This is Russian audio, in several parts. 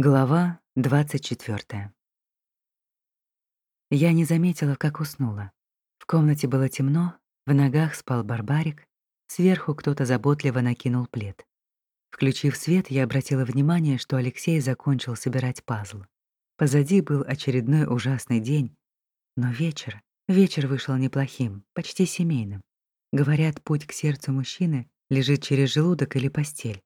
Глава 24. Я не заметила, как уснула. В комнате было темно, в ногах спал барбарик, сверху кто-то заботливо накинул плед. Включив свет, я обратила внимание, что Алексей закончил собирать пазл. Позади был очередной ужасный день, но вечер, вечер вышел неплохим, почти семейным. Говорят, путь к сердцу мужчины лежит через желудок или постель.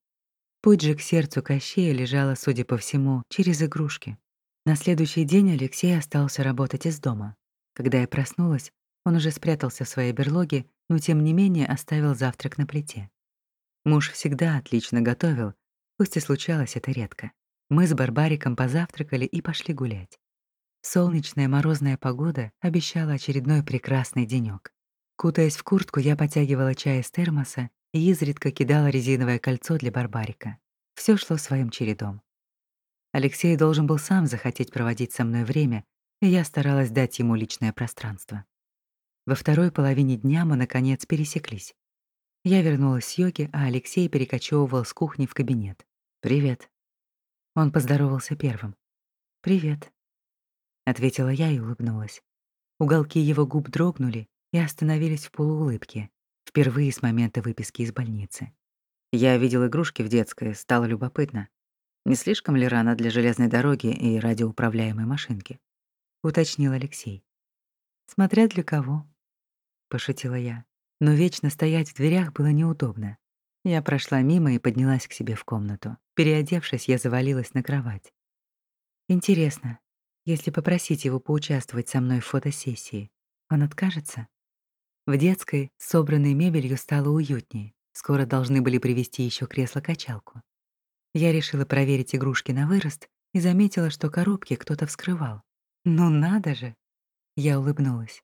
Путь же к сердцу Кощея лежала, судя по всему, через игрушки. На следующий день Алексей остался работать из дома. Когда я проснулась, он уже спрятался в своей берлоге, но тем не менее оставил завтрак на плите. Муж всегда отлично готовил, пусть и случалось это редко. Мы с Барбариком позавтракали и пошли гулять. Солнечная морозная погода обещала очередной прекрасный денёк. Кутаясь в куртку, я потягивала чай из термоса и изредка кидала резиновое кольцо для Барбарика. Все шло своим чередом. Алексей должен был сам захотеть проводить со мной время, и я старалась дать ему личное пространство. Во второй половине дня мы, наконец, пересеклись. Я вернулась с йоги, а Алексей перекочевывал с кухни в кабинет. «Привет». Он поздоровался первым. «Привет», — ответила я и улыбнулась. Уголки его губ дрогнули и остановились в полуулыбке, Впервые с момента выписки из больницы. Я видел игрушки в детской, стало любопытно. Не слишком ли рано для железной дороги и радиоуправляемой машинки? Уточнил Алексей. Смотря для кого, пошутила я. Но вечно стоять в дверях было неудобно. Я прошла мимо и поднялась к себе в комнату. Переодевшись, я завалилась на кровать. Интересно, если попросить его поучаствовать со мной в фотосессии, он откажется? В детской, собранной мебелью, стало уютнее. Скоро должны были привезти еще кресло-качалку. Я решила проверить игрушки на вырост и заметила, что коробки кто-то вскрывал. «Ну надо же!» Я улыбнулась.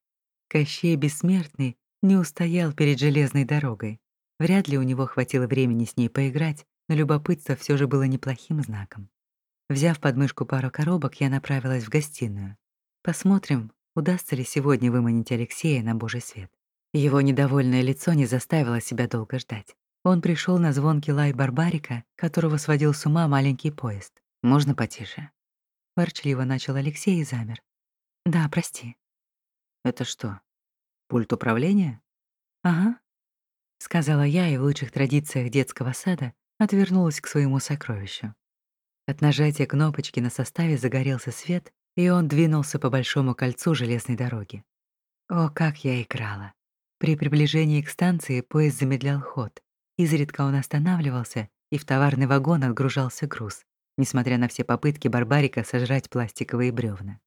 Кощей Бессмертный не устоял перед железной дорогой. Вряд ли у него хватило времени с ней поиграть, но любопытство все же было неплохим знаком. Взяв под мышку пару коробок, я направилась в гостиную. Посмотрим, удастся ли сегодня выманить Алексея на божий свет. Его недовольное лицо не заставило себя долго ждать. Он пришел на звонкий лай барбарика, которого сводил с ума маленький поезд. «Можно потише?» Ворчливо начал Алексей и замер. «Да, прости». «Это что, пульт управления?» «Ага», — сказала я и в лучших традициях детского сада отвернулась к своему сокровищу. От нажатия кнопочки на составе загорелся свет, и он двинулся по большому кольцу железной дороги. О, как я играла! При приближении к станции поезд замедлял ход. Изредка он останавливался, и в товарный вагон отгружался груз, несмотря на все попытки Барбарика сожрать пластиковые бревна.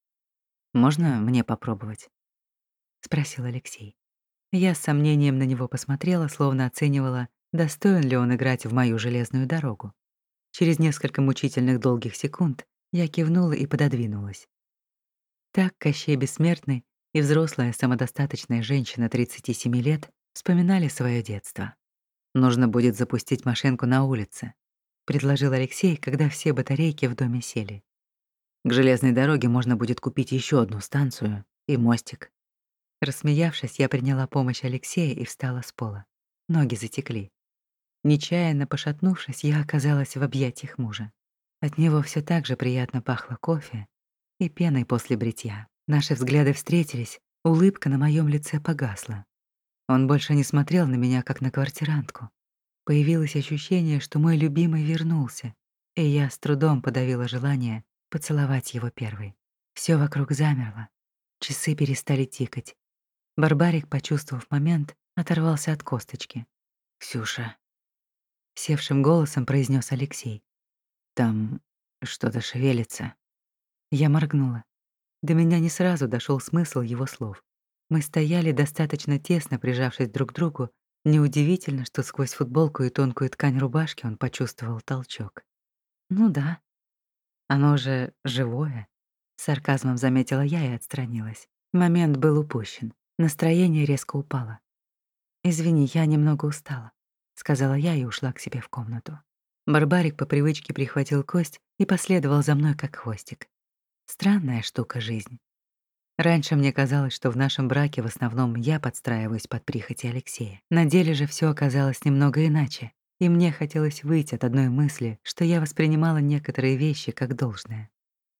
«Можно мне попробовать?» — спросил Алексей. Я с сомнением на него посмотрела, словно оценивала, достоин ли он играть в мою железную дорогу. Через несколько мучительных долгих секунд я кивнула и пододвинулась. Так Кощей Бессмертный и взрослая самодостаточная женщина 37 лет вспоминали свое детство. «Нужно будет запустить машинку на улице», — предложил Алексей, когда все батарейки в доме сели. «К железной дороге можно будет купить еще одну станцию и мостик». Рассмеявшись, я приняла помощь Алексея и встала с пола. Ноги затекли. Нечаянно пошатнувшись, я оказалась в объятиях мужа. От него все так же приятно пахло кофе и пеной после бритья. Наши взгляды встретились, улыбка на моем лице погасла. Он больше не смотрел на меня, как на квартирантку. Появилось ощущение, что мой любимый вернулся, и я с трудом подавила желание поцеловать его первой. Все вокруг замерло. Часы перестали тикать. Барбарик, почувствовав момент, оторвался от косточки. «Ксюша», — севшим голосом произнес Алексей. «Там что-то шевелится». Я моргнула. До меня не сразу дошел смысл его слов. Мы стояли достаточно тесно, прижавшись друг к другу. Неудивительно, что сквозь футболку и тонкую ткань рубашки он почувствовал толчок. «Ну да. Оно же живое», — сарказмом заметила я и отстранилась. Момент был упущен. Настроение резко упало. «Извини, я немного устала», — сказала я и ушла к себе в комнату. Барбарик по привычке прихватил кость и последовал за мной как хвостик. Странная штука жизнь. Раньше мне казалось, что в нашем браке в основном я подстраиваюсь под прихоти Алексея. На деле же все оказалось немного иначе. и мне хотелось выйти от одной мысли, что я воспринимала некоторые вещи как должное.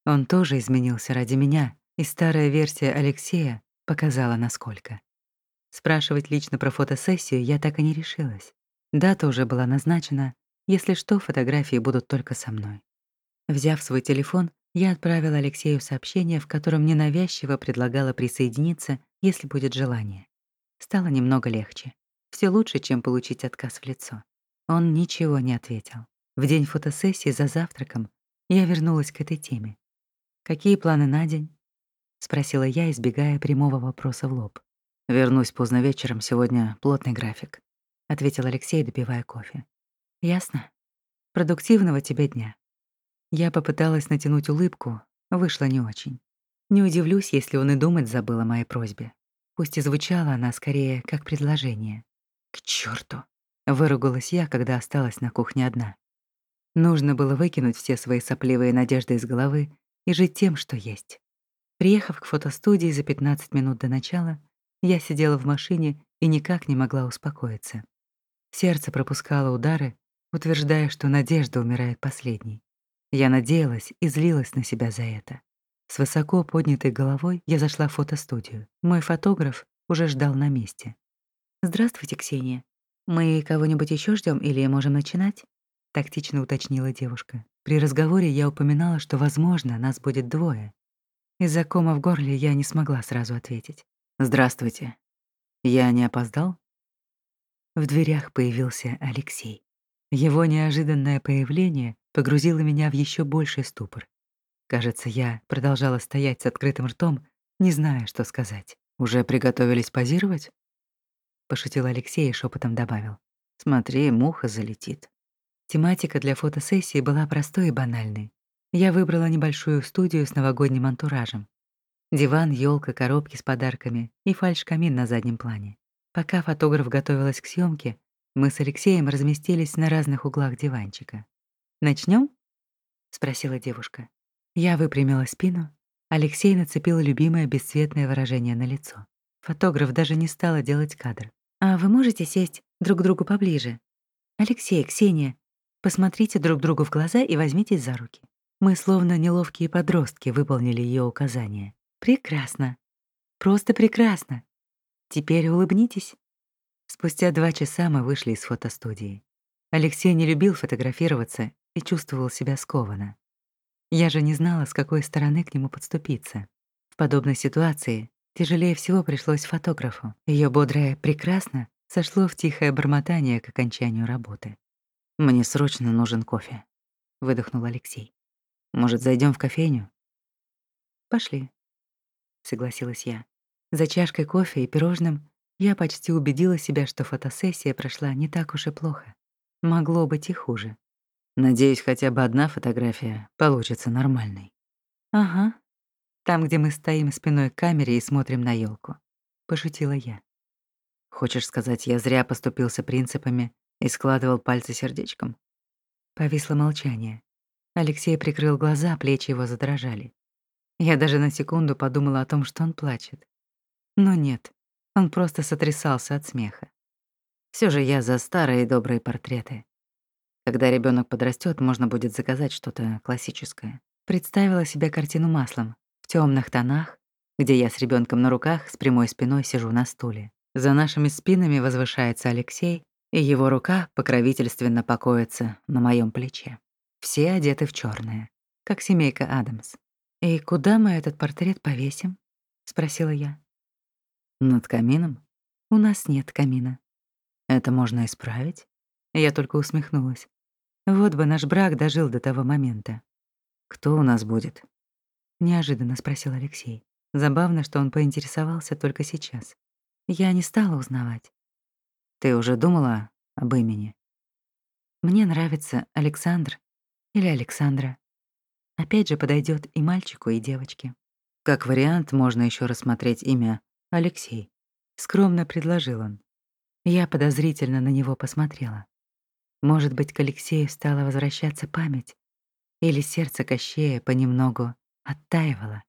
Он тоже изменился ради меня, и старая версия Алексея показала, насколько. Спрашивать лично про фотосессию я так и не решилась. Дата уже была назначена, если что, фотографии будут только со мной. Взяв свой телефон, я отправила Алексею сообщение, в котором ненавязчиво предлагала присоединиться, если будет желание. Стало немного легче. Все лучше, чем получить отказ в лицо. Он ничего не ответил. В день фотосессии за завтраком я вернулась к этой теме. «Какие планы на день?» — спросила я, избегая прямого вопроса в лоб. «Вернусь поздно вечером, сегодня плотный график», — ответил Алексей, допивая кофе. «Ясно. Продуктивного тебе дня». Я попыталась натянуть улыбку, вышло не очень. Не удивлюсь, если он и думать забыл о моей просьбе. Пусть и звучала она скорее как предложение. «К чёрту!» — выругалась я, когда осталась на кухне одна. Нужно было выкинуть все свои сопливые надежды из головы и жить тем, что есть. Приехав к фотостудии за 15 минут до начала, я сидела в машине и никак не могла успокоиться. Сердце пропускало удары, утверждая, что надежда умирает последней. Я надеялась и злилась на себя за это. С высоко поднятой головой я зашла в фотостудию. Мой фотограф уже ждал на месте. «Здравствуйте, Ксения. Мы кого-нибудь еще ждем или можем начинать?» — тактично уточнила девушка. При разговоре я упоминала, что, возможно, нас будет двое. Из-за кома в горле я не смогла сразу ответить. «Здравствуйте. Я не опоздал?» В дверях появился Алексей. Его неожиданное появление погрузило меня в еще больший ступор. Кажется, я продолжала стоять с открытым ртом, не зная, что сказать. «Уже приготовились позировать?» Пошутил Алексей и шепотом добавил. «Смотри, муха залетит». Тематика для фотосессии была простой и банальной. Я выбрала небольшую студию с новогодним антуражем. Диван, елка, коробки с подарками и фальш-камин на заднем плане. Пока фотограф готовилась к съемке, мы с Алексеем разместились на разных углах диванчика. Начнем? спросила девушка. Я выпрямила спину. Алексей нацепил любимое бесцветное выражение на лицо. Фотограф даже не стала делать кадр. «А вы можете сесть друг к другу поближе? Алексей, Ксения, Посмотрите друг другу в глаза и возьмитесь за руки. Мы словно неловкие подростки выполнили ее указания. Прекрасно. Просто прекрасно. Теперь улыбнитесь. Спустя два часа мы вышли из фотостудии. Алексей не любил фотографироваться и чувствовал себя скованно. Я же не знала, с какой стороны к нему подступиться. В подобной ситуации тяжелее всего пришлось фотографу. Ее бодрое «прекрасно» сошло в тихое бормотание к окончанию работы. «Мне срочно нужен кофе», — выдохнул Алексей. «Может, зайдем в кофейню?» «Пошли», — согласилась я. За чашкой кофе и пирожным я почти убедила себя, что фотосессия прошла не так уж и плохо. Могло быть и хуже. Надеюсь, хотя бы одна фотография получится нормальной. «Ага. Там, где мы стоим спиной к камере и смотрим на елку, пошутила я. «Хочешь сказать, я зря поступился принципами и складывал пальцы сердечком. Повисло молчание. Алексей прикрыл глаза, плечи его задрожали. Я даже на секунду подумала о том, что он плачет. Но нет, он просто сотрясался от смеха. Все же я за старые добрые портреты. Когда ребенок подрастет, можно будет заказать что-то классическое. Представила себе картину маслом, в темных тонах, где я с ребенком на руках с прямой спиной сижу на стуле. За нашими спинами возвышается Алексей, и его рука покровительственно покоится на моем плече. Все одеты в черное, как семейка Адамс. «И куда мы этот портрет повесим?» — спросила я. «Над камином?» «У нас нет камина». «Это можно исправить?» Я только усмехнулась. Вот бы наш брак дожил до того момента. «Кто у нас будет?» — неожиданно спросил Алексей. Забавно, что он поинтересовался только сейчас. Я не стала узнавать. Ты уже думала об имени? Мне нравится Александр или Александра. Опять же подойдет и мальчику, и девочке. Как вариант, можно еще рассмотреть имя Алексей. Скромно предложил он. Я подозрительно на него посмотрела. Может быть, к Алексею стала возвращаться память, или сердце Кощея понемногу оттаивало.